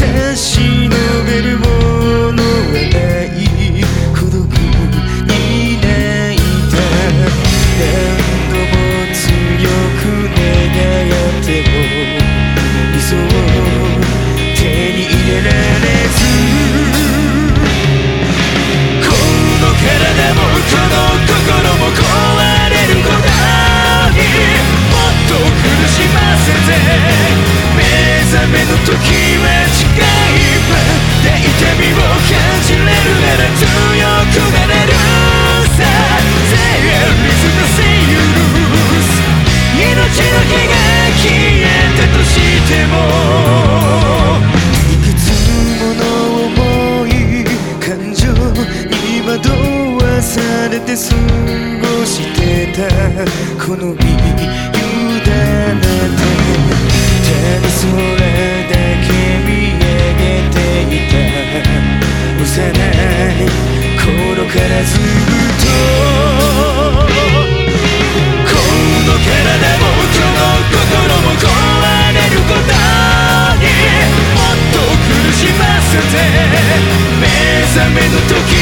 差し伸べるものはない孤独に泣いた何度も強く願っても理想を手に入れられずこの体もこの心も壊れることにもっと苦しませて目覚めの時ぶしてたこの身委ねてただそれだけ見上げていた幼い頃からずっとこの体もこの心も壊れることにもっと苦しませて目覚めの時